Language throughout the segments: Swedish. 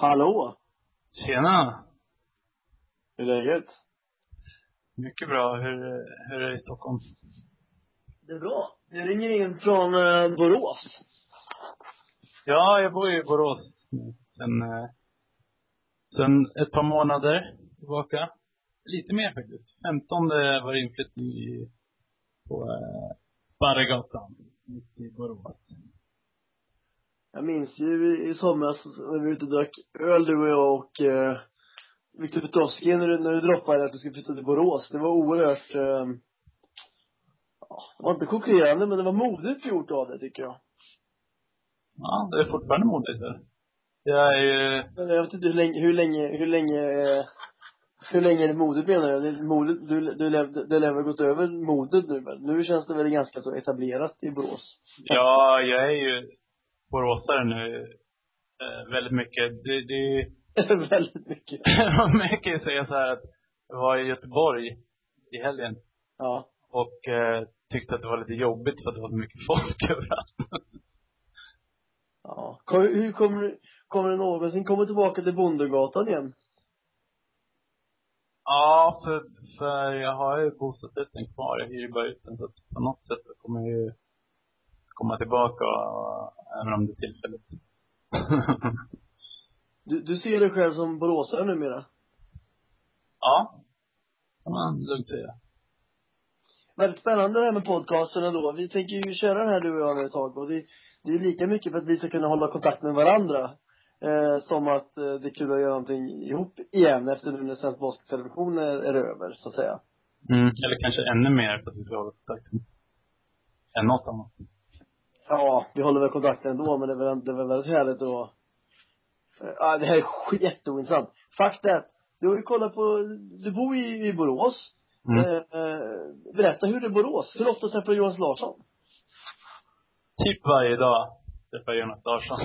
Hallå! Tjena! Hur är läget? Mycket bra. Hur, hur är det i Stockholm? Det är bra. Jag ringer in från eh, Borås. Ja, jag bor ju i Borås. Sen, eh, sen ett par månader tillbaka. Lite mer faktiskt. 15 var det inflyttning i, på eh, Barregatan mitt i Borås. Jag minns ju i, i somras när vi var ute och drack öl du och jag och eh, Viktor Petrovski när du, när du droppade att du skulle flytta till Borås. Det var oerhört, eh, ja, det var inte chockerande men det var modigt gjort av det tycker jag. Ja, det är fortfarande modigt. Jag är ju, Men jag vet inte hur länge, hur länge, hur länge, eh, hur länge är det modigt menar jag? Det modigt, du, du, du, du lär väl gått över modet nu väl? Nu känns det väl ganska så etablerat i Borås. ja, jag är ju boråsare nu. Eh, väldigt mycket. Det, det Väldigt mycket. Jag kan ju säga så här att jag var i Göteborg i helgen Ja. och eh, tyckte att det var lite jobbigt för att det var så mycket folk överallt. Ja. Hur kommer du, kommer du någonsin komma tillbaka till Bondegatan igen? ja, för, för jag har ju bostadsrätten kvar. Jag hyr ju bara ut den så att på något sätt så kommer jag ju komma tillbaka och, även om det är tillfälligt. Du, du ser dig själv som boråsare numera? ja, kan man lugnt säga. Väldigt spännande det här med podcasten ändå. Vi tänker ju köra den här du och jag ett tag och det, det är lika mycket för att vi ska kunna hålla kontakt med varandra. Eh, som att eh, det är kul att göra någonting ihop igen efter nu när Svensk Baskettelevision är, är över, så att säga. Mm. Eller kanske ännu mer för att vi ska hålla kontakten. Än något annat. Ja, vi håller väl kontakten ändå, men det är väl, det är väl väldigt härligt att Ja, det här är jätteintressant. Fakta är du har ju kollat på, du bor i, i Borås. Mm. Eh, eh, berätta hur det är Borås. Hur ofta träffar du Jonas Larsson? Typ varje dag träffar jag Jonas Larsson.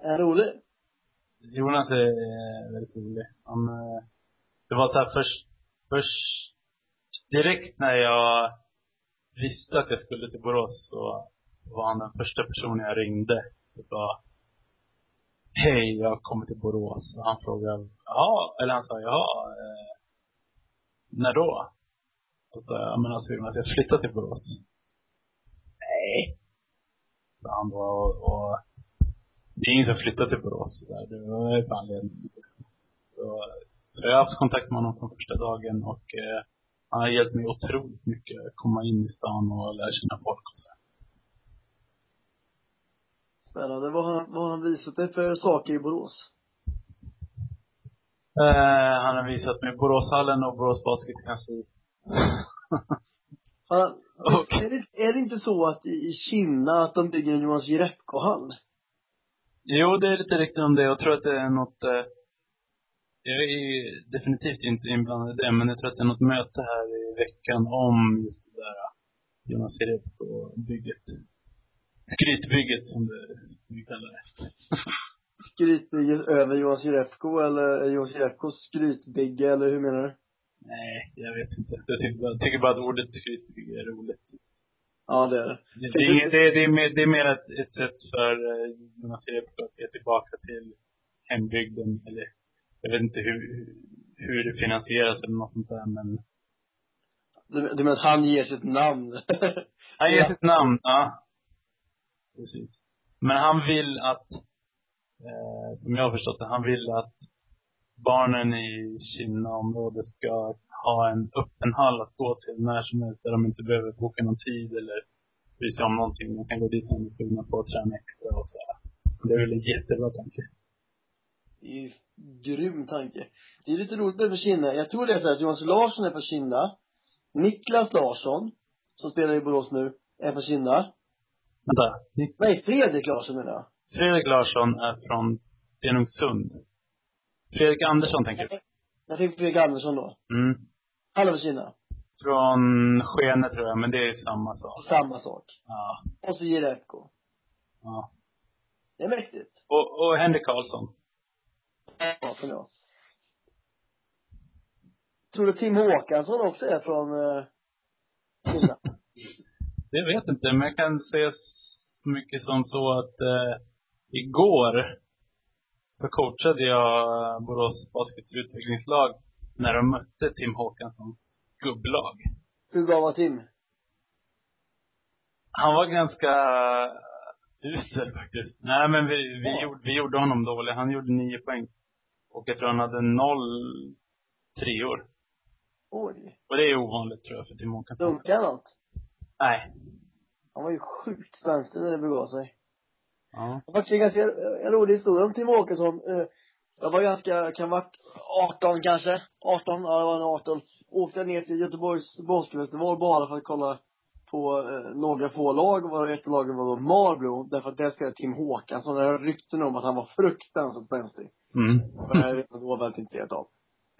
Är han rolig? Jonas är eh, väldigt rolig. Han, det var så här först, först, direkt när jag visste att jag skulle till Borås så var han den första personen jag ringde. Och sa, hej, jag kommer till Borås. Och han frågade, ja, eller han sa, jaha, eh, när då? Och så jag, men alltså Jonas, jag flyttar till Borås. Nej. Sa han då, och, och det är ingen som flyttar till Borås. så Där. Det var ju på anledning. Så, så jag har haft kontakt med honom från första dagen och eh, han har hjälpt mig otroligt mycket att komma in i stan och lära känna folk. och så. Spännande. Vad har, vad har han visat dig för saker i Borås? Eh, han har visat mig Boråshallen och Borås Basketkansli. Och- är, det, är det inte så att i, i Kina att de bygger en Jonas Jerebko-hall? Jo, det är lite riktigt om det. Jag tror att det är något, eh, jag är definitivt inte inblandad i det, men jag tror att det är något möte här i veckan om just det där eh, Jonas Jerebko-bygget. Skrytbygget som vi kallar det. Skrytbygget över Jonas Jerebko eller Jonas Jerebkos skrytbygge eller hur menar du? Nej, jag vet inte. Jag tycker bara, tycker bara att ordet skrytbygge är roligt. Ja, det är det. Det, det, det, det, är, mer, det är mer ett, ett sätt för eh, Jonas Jerebko att ge tillbaka till hembygden. Eller, jag vet inte hur, hur det finansieras eller något sånt där, men Du, du menar att han ger sitt namn? Han ger Ja. sitt namn, ja. Precis. Men han vill att, eh, som jag har förstått det, han vill att barnen i Kinna-området ska ha en öppen hall att gå till när som helst, där de inte behöver boka någon tid eller bry sig om någonting. De kan gå dit när de skulle få träna extra och sådär. Det är väl en jättebra tanke. Det är ju grym tanke. Det är lite roligt med Kinna. Jag tror det är så att Jonas Larsson är från Kinna. Niklas Larsson, som spelar i Borås nu, är från Kinna. Vänta. Nick- Nej, Fredrik Larsson jag. Fredrik Larsson är från Stenungsund. Fredrik Andersson tänker du? Jag tänker på Fredrik Andersson då. Mm. Han är från Kinna. Från Skene tror jag, men det är samma sak. Samma sak. Ja. Och så Jerebko. ja. Det är mäktigt. Och, och Henrik Karlsson. Ja, jag. Tror du Tim Håkansson också är från eh, Kinna? Det vet inte, men jag kan säga så mycket som så att eh, igår Då coachade jag Borås Baskets utvecklingslag när de mötte Tim Håkansson gubblag. Hur bra var Tim? Han var ganska usel faktiskt. Nej men vi, vi, Ja. gjorde, vi gjorde honom dålig. Han gjorde nio poäng. Och jag tror han hade noll treor. Oj. Och det är ovanligt tror jag för Tim Håkansson. Dunkade han något? Nej. Han var ju sjukt spänstig när det begav sig. Ja. Det var faktiskt en ganska en rolig historia om Tim Åkesson. Eh, Jag var ganska, kan varit 18 kanske. 18, ja jag var nog 18. Åkte ner till Göteborgs basketfestival bara för att kolla på eh, några få lag. Och ett av lagen var då Marlboro. Därför att där spelade Tim Håkansson. Jag hade rykten om att han var fruktansvärt spänstig. Mm. Det här är jag väldigt intresserad av.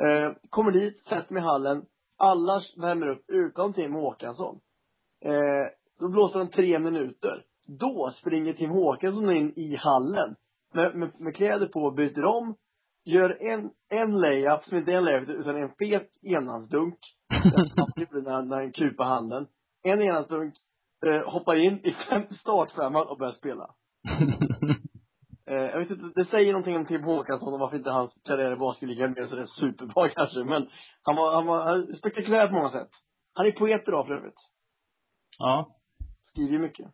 Eh, kommer dit, sätter mig i hallen. Alla värmer upp utom Tim Håkansson. Eh, då blåser de tre minuter. Då springer Tim Håkansson in i hallen. Med, med, med kläder på, byter om. Gör en, en layup, som inte är en layup utan en fet enhandsdunk. när, när han kupar handen. En enhandsdunk. Eh, hoppar in i fem startfemman och börjar spela. Eh, jag vet inte, det säger någonting om Tim Håkansson och varför inte hans karriär i basketligan blev så där superbra kanske. Men han var, han var, han är spektakulär på många sätt. Han är poet idag för övrigt. ja. Skriver mycket.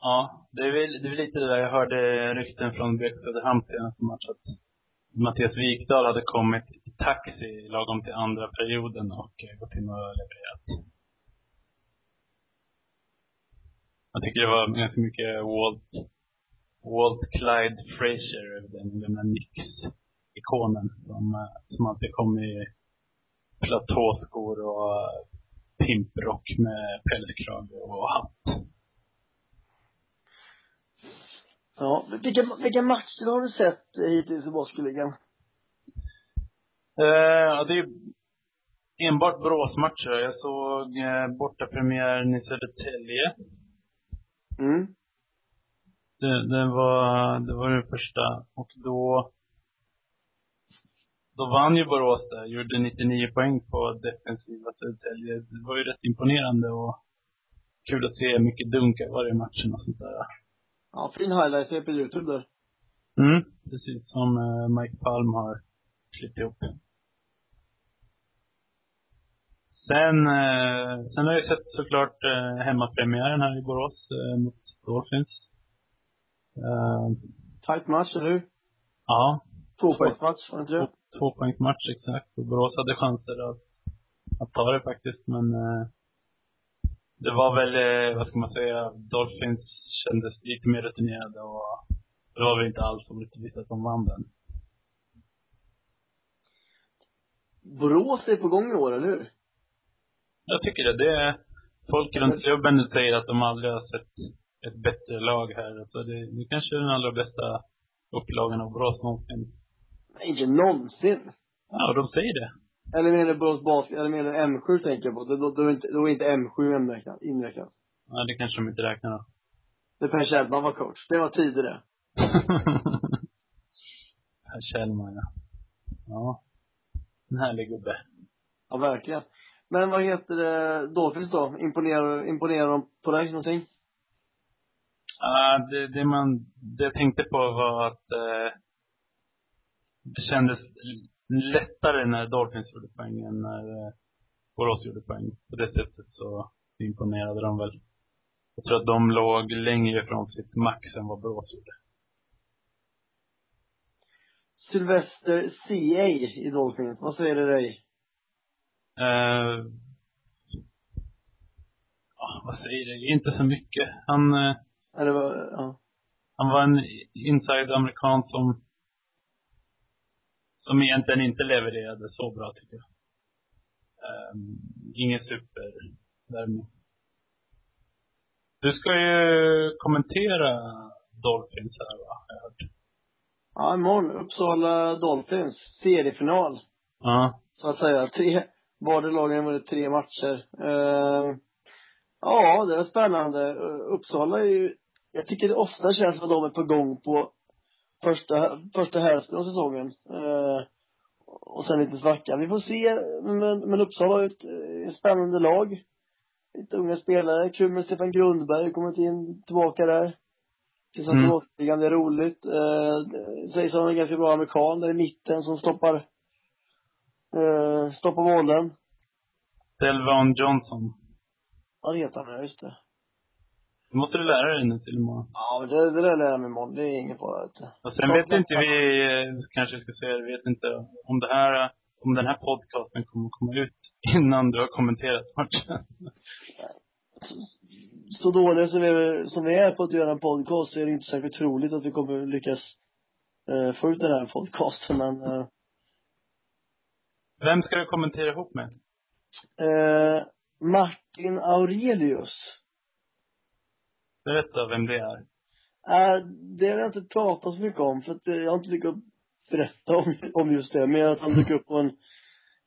Ja, det är, väl, det är väl lite det där. Jag hörde rykten från BK Söderhamn senaste match att Mattias Wikdal hade kommit i taxi lagom till andra perioden och eh, gått in och levererat. Jag tycker det var ganska mycket Walt, Walt Clyde Frazier över den gamla Nix-ikonen som, eh, som alltid kom i platåskor och eh, pimprock med pälskrage och hatt. Ja, vilka, vilka matcher har du sett hittills i basketligan? Eh, ja, det är enbart Boråsmatcher. Jag såg eh, bortapremiären i Södertälje. Mm. Det, det, var, det var det första. Och då, då vann ju Borås där. Gjorde 99 poäng på defensiva Södertälje. Det var ju rätt imponerande och kul att se mycket dunkar varje matchen och sånt där. Ja, fin highlight på Youtube där. Mm, precis som eh, Mike Palm har klippt ihop. Sen, eh, sen har jag sett såklart eh, hemmapremiären här i Borås eh, mot Dolphins. Eh, Tight match, eller hur? ja, Tvåpoängsmatch, var det inte det? Tvåpoängsmatch exakt. Och Borås hade chanser att, att ta det faktiskt, men eh, det var väl, eh, vad ska man säga, Dolphins kändes lite mer rutinerade och det var väl inte alls så rättvist att de vann den. Borås är på gång i år, eller hur? Jag tycker det. det är, folk runt klubben säger att de aldrig har sett ett bättre lag här. Alltså det, det kanske är den allra bästa upplagan av Borås någonsin. Nej, inte någonsin. Ja, de säger det. Eller menar Borås basket, eller menar du M7 tänker jag på? Då, då, då, är inte, då är inte M7 inräknat. inräknat. Ja, det kanske de inte räknar då. Det Per Kjellman var coach. Det var tidigare. Per Kjellman, ja. Ja. En härlig gubbe. Ja, verkligen. Men vad heter det, Dolphins då? Imponerar, imponerar de på dig någonting? Ja, det, det man, det jag tänkte på var att eh, det kändes lättare när Dolphins gjorde poäng än när eh, Borås gjorde poäng. På det sättet så imponerade de väl. Jag tror att de låg längre från sitt max än vad Borås gjorde. Sylvester CA i Dolphins, vad säger det dig? Ja, vad säger det? Inte så mycket. Han, eh, Eller vad, ja. han var en inside amerikan som som egentligen inte levererade så bra tycker jag. Um, ingen supervärmning. Du ska ju kommentera Dolphins här va? har jag hört. Ja, imorgon. Uppsala Dolphins. Seriefinal. Ja. Så att säga. Tre, båda lagen har vunnit tre matcher. Eh, ja, det är spännande. Uppsala är ju, jag tycker det ofta känns som att de är på gång på första, första hälften av säsongen. Eh, och sen lite svacka. Vi får se. Men, men Uppsala har ett, eh, ett spännande lag. Lite unga spelare. Kul med Stefan Grundberg, kommit in tillbaka där. Tills han Mm. det är roligt. Eh, sägs är en ganska bra amerikan där i mitten som stoppar, eh, stoppar målen. Delvon Johnson. Vad heter han nu, just det. Det måste du lära dig nu till imorgon. Ja, det, det där lär jag mig imorgon. Det är ingen fara. Och sen vet inte vi, eh, kanske ska säga, vet inte om det här, om den här podcasten kommer komma ut innan du har kommenterat matchen. Så dåliga som vi, som vi är på att göra en podcast så är det inte särskilt troligt att vi kommer lyckas eh, få ut den här podcasten, men eh, Vem ska du kommentera ihop med? eh, Martin Aurelius. Berätta vem det är. Äh, det har jag inte pratat så mycket om, för att eh, jag har inte lyckats berätta om, om just det. Mer att han dök upp på en,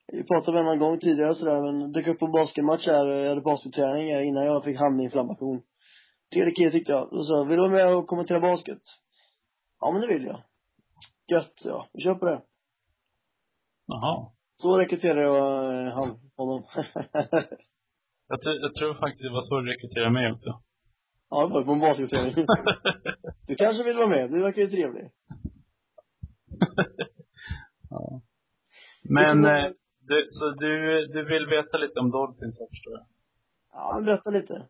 vi pratade om en annan gång tidigare och sådär, men dök upp på en basketmatch här, jag hade basketträning här innan jag fick handinflammation. Trevlig kille tyckte jag. Och så, vill du vara med och kommentera basket? Ja men det vill jag. Gött, ja. Vi kör på det. Jaha. Så rekryterade jag eh, han, honom. Jag, jag tror faktiskt det var så du rekryterade mig också. Ja, det var på en basketträning. Du kanske vill vara med? Du verkar ju trevlig. ja. Men, eh, du, så du, du vill veta lite om Dolphins, förstår jag. Ja, berätta lite.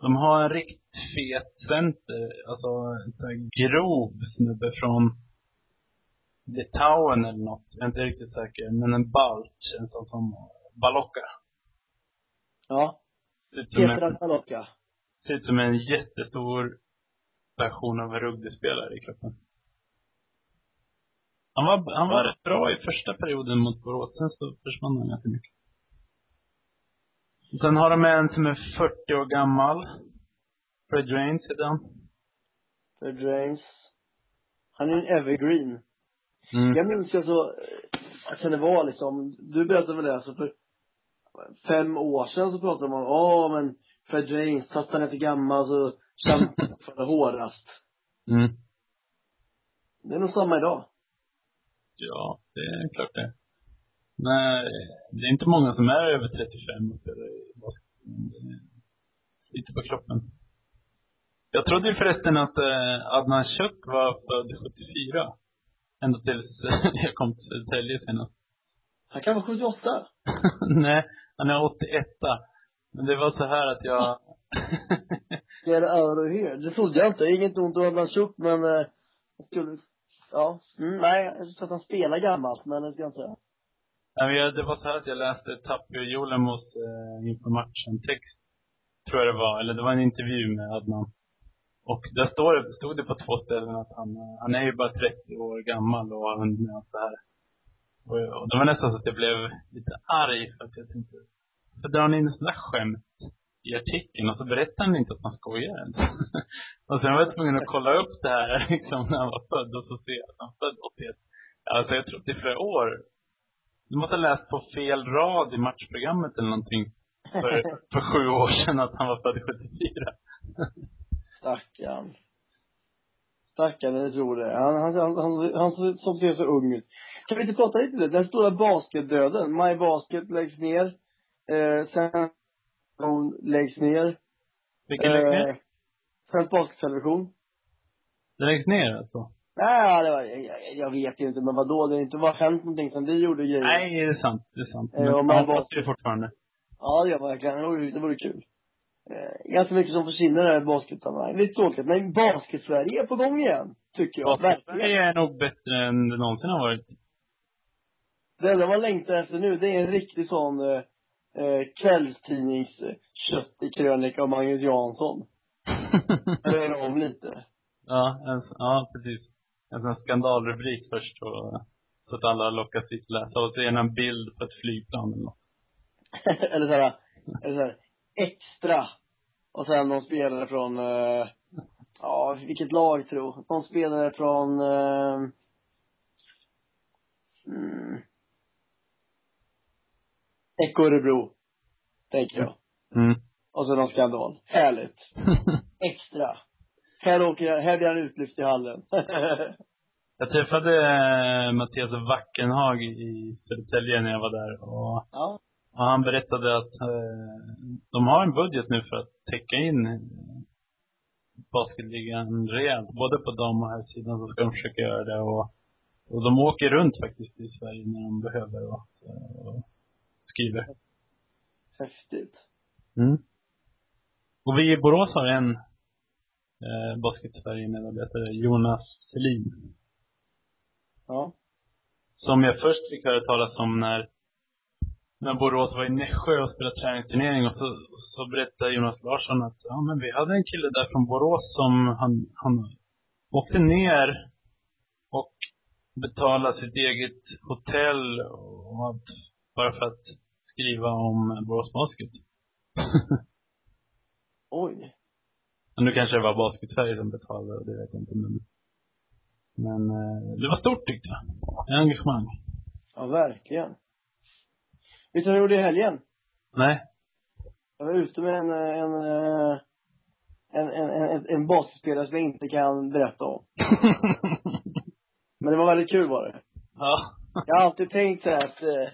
De har en riktigt fet center, alltså en sån här grov snubbe från Litauen eller något. Jag är inte riktigt säker. Men en balt, en sån som Balocka. Ja. Petra Palocka. Ser ut som en jättestor version av en rugbyspelare i kroppen. Han var, han var rätt bra i första perioden mot Borås, sen så försvann han ganska mycket. Sen har de en som är 40 år gammal. Fred Rains heter han. Fred James. Han är en evergreen. Mm. Jag minns ju så, vad kan det vara liksom, du berättade väl det, alltså för fem år sedan så pratade man om, åh men Fred James, fast han är för gammal så kämpar för det hårdast. Mm. Det är nog samma idag. Ja, det är klart det. Nej, det är inte många som är över 35 och spelar i basket. Lite på kroppen. Jag trodde ju förresten att eh, Adnan Kök var född 74. Ända tills eh, jag kom till Södertälje senast. Han kan vara 78. Nej, han är 81. Men det var så här att jag... Get out of here. Det trodde jag inte. Inget ont om Adnan Chuk, men eh, jag skulle, ja. Mm, nej, jag tror att han spelar gammalt, men det ska jag inte säga. Nej, men jag, det var så här att jag läste Tapio Julemos eh, inför matchen text, tror jag det var, eller det var en intervju med Adnan. Och där står det, stod det på två ställen att han, eh, han är ju bara 30 år gammal och har hunnit med allt det här. Och, och det var nästan så att jag blev lite arg för att jag tänkte, så drar ni in sådana där skämt i artikeln och så berättar ni inte att man skojar ens. och sen var jag tvungen att kolla upp det här liksom när han var född och så ser jag att han född 81. Alltså jag tror att det är flera år du måste ha läst på fel rad i matchprogrammet eller någonting. För, för sju år sedan att han var född 74. Stackarn. Stackarn, jag tror det. Han, han, han, han, han som ser så ung ut. Kan vi inte prata lite om det? Den stora basketdöden. My Basket läggs ner. Eh, sen hon läggs ner. Vilken läggs ner? Eh, Svensk Baskettelevision. Det läggs ner alltså? Nej, det var, jag, jag, vet inte, men vadå? Det har inte var hänt någonting sen vi gjorde grejer. Nej, det är sant. Det är sant. Eh, Men om man hoppas ju fortfarande. Ja, det gör man verkligen. Det vore, det vore kul. Eh, ganska mycket som försvinner där i basketsammanhang. Lite tråkigt, men basket-Sverige är på gång igen. Tycker jag. Det är nog bättre än det någonsin har varit. Det enda man längtar efter nu, det är en riktig sån eh, eh, kvällstidnings eh, kött i krönika av Magnus Jansson. Röra om lite. ja, en, ja, precis. En sån skandalrubrik först och, så att alla lockas hit läsa. Och så gärna en bild på ett flygplan eller något. eller såhär, eller såhär, extra. Och sen någon spelare från, eh, ja, vilket lag tro? Någon spelare från, eh, mm, Eko Örebro. Tänker jag. Mm. Och så någon skandal. Härligt. Extra. Här åker jag, här blir han utlyft i hallen. Jag träffade eh, Mattias Wackenhag i Södertälje när jag var där. Och ja. Och han berättade att eh, de har en budget nu för att täcka in eh, basketligan rejält. Både på dam och herrsidan så ska de försöka göra det och, och de åker runt faktiskt i Sverige när de behöver och, och skriver. Häftigt. Mm. Och vi i Borås har en eh, Basket-Sverige-medarbetare, Jonas Selin. Ja. Som jag först fick höra talas om när, när Borås var i Nässjö och spelade träningsturnering och så, så berättade Jonas Larsson att ja men vi hade en kille där från Borås som han, han åkte ner och betalade sitt eget hotell och allt bara för att skriva om Borås Basket. Oj. Men nu kanske det var Basket-Sverige som betalade, det vet jag inte men men eh, det var stort tyckte jag. Engagemang. Ja, verkligen. Vet du vad jag gjorde i helgen? Nej. Jag var ute med en, en, eh, en, en, en, en, en basketspelare som jag inte kan berätta om. Men det var väldigt kul var det. ja. Jag har alltid tänkt så här att eh,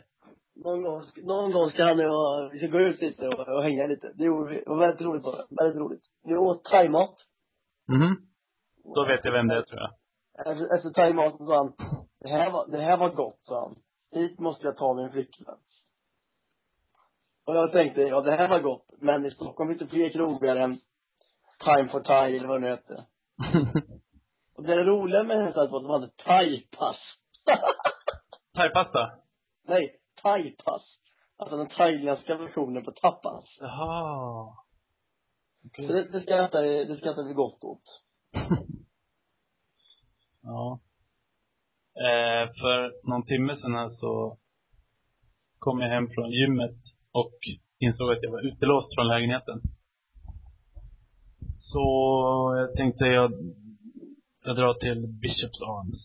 någon gång, någon gång ska han och jag, vi ska gå ut lite och, och hänga lite. Det gjorde vi. Det var väldigt roligt det. Väldigt roligt. Vi åt thaimat. Mhm. Då vet jag vem det är tror jag. Efter, efter thaimaten sa han, det här var, det här var gott, sa han. Hit måste jag ta min flickvän. Och jag tänkte, ja det här var gott, men i Stockholm finns det fler krogar än Time for Thai eller vad det nu hette. Och det roliga med det här var att de hade thaipass. Thaipasta? Nej, thaipass. Alltså den thailändska versionen på tapas. Jaha. Okej. Så det, det skrattar det skrattar vi gott åt. Ja. Eh, för någon timme sedan så kom jag hem från gymmet och insåg att jag var utelåst från lägenheten. Så jag tänkte jag, jag drar till Bishops Arms.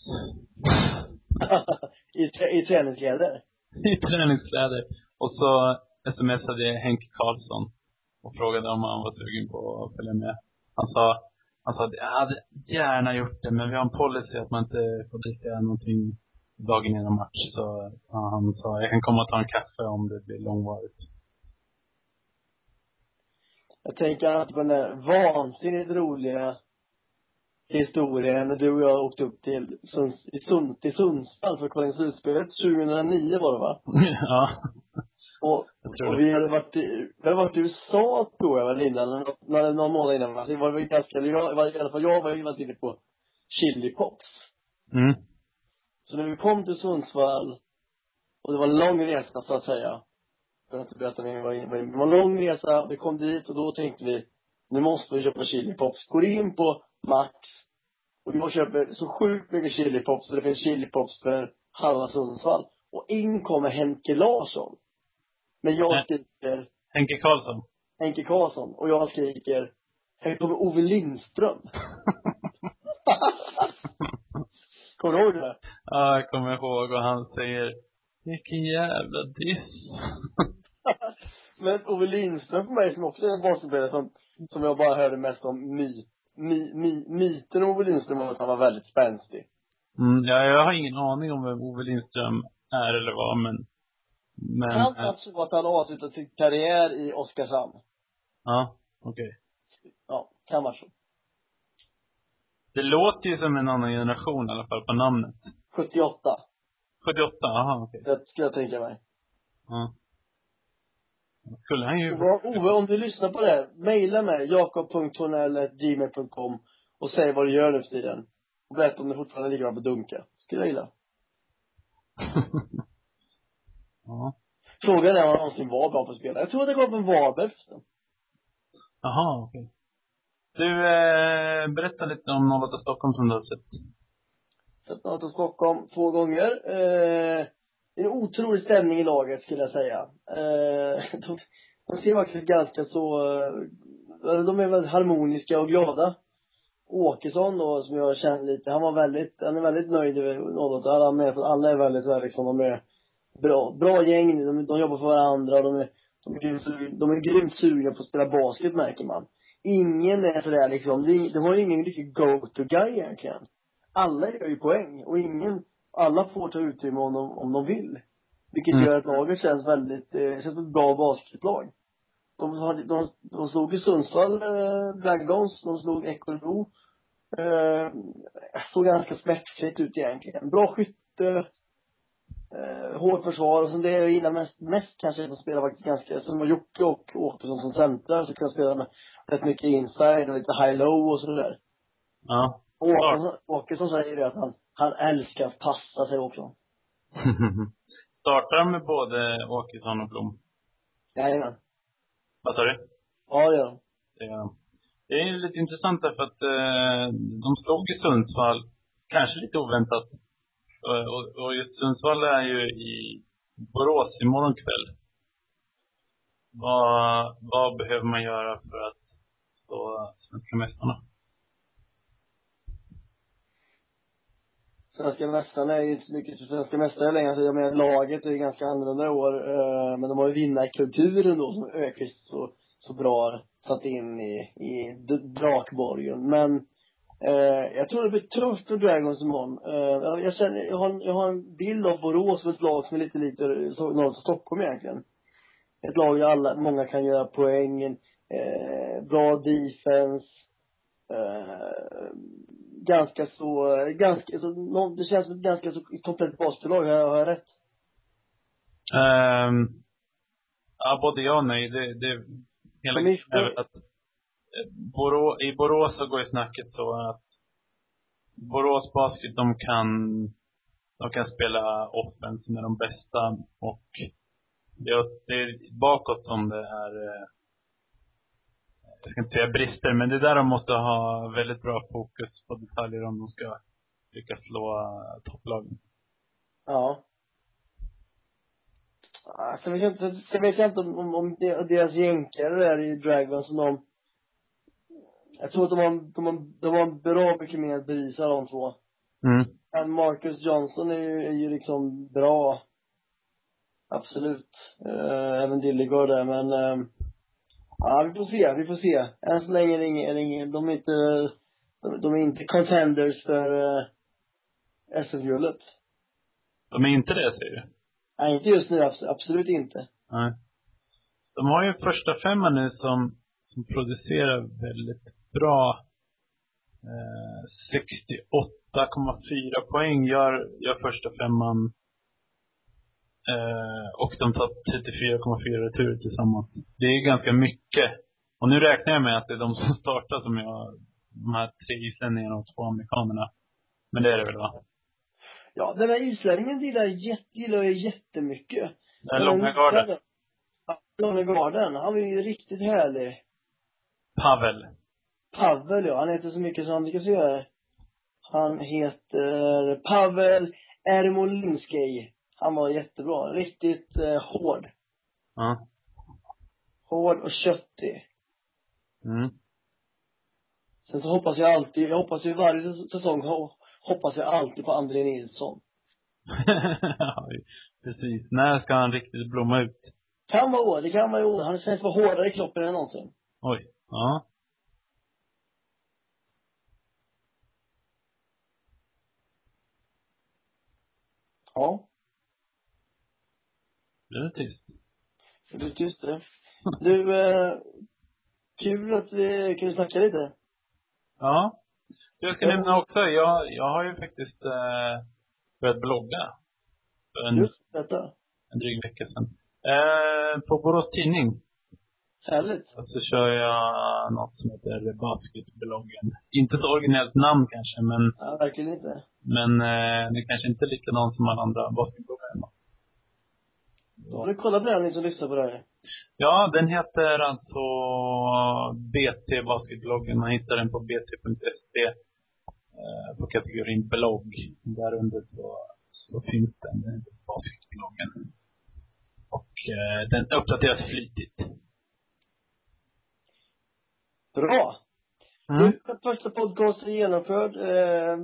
I, I träningskläder. Typ I träningskläder. Och så smsade jag Henke Karlsson och frågade om han var sugen på att följa med. Han sa, han sa att jag hade gärna gjort det, men vi har en policy att man inte får dricka någonting dagen innan match. Så han sa, jag kan komma och ta en kaffe om det blir långvarigt. Jag tänker alltid på den där vansinnigt roliga historien när du och jag åkte upp till, Sunds, i Sund, till Sundsvall för att kolla in slutspelet. 2009 var det va? ja. Och, och vi hade varit i, vi hade varit i USA tror jag väl innan, några, några månader innan va? Så det var väl ganska, eller jag, i alla fall jag var ju väldigt inne på chili pops. Mm. Så när vi kom till Sundsvall, och det var en lång resa så att säga. Jag kan inte berätta mer vad det var. Det var en lång resa, vi kom dit och då tänkte vi, nu måste vi köpa chili pops. Går in på Max, och jag köper så sjukt mycket chili pops, så det finns chili pops för halva Sundsvall. Och in kommer Henke Larsson. Men jag Nej. skriker Henke Karlsson. Henke Karlsson, och jag skriker, här kommer Ove Lindström. Kommer du ihåg det? ja, jag kommer ihåg och han säger, vilken jävla diss. Men Ove Lindström för mig som också är en basketspelare som, som jag bara hörde mest om my, my, my, myten om Ove Lindström var att han var väldigt spänstig. Mm, ja, jag har ingen aning om vem Ove Lindström är eller vad, men, men, Kan eh, vara så att han avslutat sin karriär i Oskarshamn. ja, okej. Ja, kan vara så. Det låter ju som en annan generation i alla fall på namnet. 78. 78, aha okej. Det skulle jag tänka mig. Ja. Skulle han ju... Ove, om du lyssnar på det mejla mig, jakob.tornell.gmail.com och säg vad du gör nu för tiden. Och berätta om du fortfarande ligger på dunka. Skulle jag gilla. ja. Frågan är om han någonsin var bra på att spela. Jag tror att det kom från Varberg förresten. Jaha, okej. Du, eh, berätta lite om 08 Stockholm som du har sett. Sett något i Stockholm två gånger. Eh, det är en otrolig stämning i laget skulle jag säga. Eh, de, de ser faktiskt ganska så, eh, de är väldigt harmoniska och glada. Åkesson då, som jag känner lite, han var väldigt, han är väldigt nöjd över något. Alla med, för alla är väldigt väldigt liksom, de är bra, bra gäng, de, de jobbar för varandra, och de är, de är, grymt, de är grymt sugna på att spela basket märker man. Ingen är sådär liksom, de, de har ju ingen riktig go-to-guy egentligen. Alla gör ju poäng och ingen, alla får ta utrymme om de, om de vill. Vilket Mm. gör att laget känns väldigt, eh, känns som ett bra basketlag. De, har- de, de slog i Sundsvall, eh, Dragons, de slog Ekorro. Eh, såg ganska smärtfritt ut egentligen. Bra skytte. Eh, hårt försvar och sen det jag gillar mest, mest kanske är att de spelar faktiskt ganska, som var Jocke och Åkesson som centrar så kan jag spela med rätt mycket inside och lite high-low och sådär. Ja. Åkesson, Åkesson säger det att han, han älskar att passa sig också. Startar med både Åkesson och Blom? Jajamän. Vad sa du? Ja, det gör de. Det gör de. Det är lite intressant därför att eh, de slog i Sundsvall, kanske lite oväntat. Eh, och, och just Sundsvall är ju i Borås imorgon kväll. Vad, vad behöver man göra för att slå svenska mästarna? Svenska mästarna är ju inte så mycket för svenska mästare längre. Alltså, jag menar, laget är ju ganska annorlunda i år. Eh, men de har ju vinnarkulturen då som Öqvist så, så bra satt in i, i Drakborgen. Men eh, jag tror det blir tufft för Dragons imorgon. Eh, jag- känner, jag har, en- jag har en bild av Borås som ett lag som är lite lite norr om Stockholm egentligen. Ett lag där alla, många kan göra poäng, eh, bra defense, eh, ganska så, ganska så, det känns som ett ganska så komplett basketlag, har jag, rätt? Ehm, ja, både ja och nej. Det, det, hela grejen är väl att Borå, i Borås så går ju snacket så att Borås Basket, de kan, de kan spela offense med de bästa och det det är bakåt som det är, eh, jag ska inte säga brister, men det är där de måste ha väldigt bra fokus på detaljer om de ska lyckas slå eh, topplagen. Ja. Ah, Sen vet jag inte, sen vet jag inte om, om, om de- deras jänkare där i Dragons som de jag tror att de har, de har, de har bra mycket mer att bevisa de två. Mm. Men Marcus Johnson är ju, är ju liksom bra. Absolut. Eh, även Dillegård där, men eh, ja, vi får se, vi får se. Än så länge är det ingen, de är inte, de, de är inte contenders för eh, SM-guldet. De är inte det, säger du? Nej, inte just nu, abs- absolut inte. Nej. De har ju en första femma nu som, som producerar väldigt bra. Eh, 68,4 poäng gör, gör första femman. Eh, och de tar 34,4 returer tillsammans. Det är ganska mycket. Och nu räknar jag med att det är de som startar som jag, de här tre islänningarna och två amerikanerna. Men det är det väl va? Ja, den här islänningen gillar, gillar jag jättemycket. Den långa garden. Långa garden. Han var ju riktigt härlig. Pavel. Pavel, ja. Han heter så mycket som kan se här. Han heter Pavel Ermolinskij. Han var jättebra. Riktigt eh, hård. Ja. Hård och köttig. Mm. Sen så hoppas jag alltid, jag hoppas ju varje säsong ho- hoppas jag alltid på André Nilsson. Ja, Precis. När ska han riktigt blomma ut? Kan vara år, det kan vara år. Han känns vara hårdare i kroppen än någonsin. Oj. Ja. Ja, Det är tyst. det är tyst det. Du, eh, kul att vi kunde snacka lite. Ja. Jag ska nämna också, jag, jag har ju faktiskt eh, börjat blogga. För en, Just detta. en dryg vecka sedan. Eh, på Borås Tidning. Härligt. Och så kör jag något som heter Basketbloggen. Inte så originellt namn kanske, men, Ja, verkligen inte. men eh, det är kanske inte likadant som alla andra basketbloggar. Får du kolla på den ni som lyssnar på det här. Ja, den heter alltså BT Basketbloggen. Man hittar den på bt.se eh, på kategorin blogg. Där under så, så finns den, Basketbloggen. Och eh, den uppdateras flitigt. Bra. Mm. Du, första podcasten är genomförd. Eh,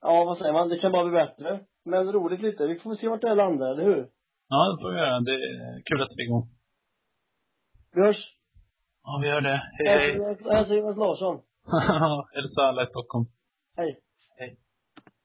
ja, vad säger man? Det kan bara bli bättre. Men roligt lite. Vi får se vart det här landar, eller hur? Ja, det får vi göra. Det är kul att vi är igång. Vi hörs. Ja, vi gör det. Hej, hej. Här ser Jonas Larsson. Hälsa alla i Stockholm. Hej.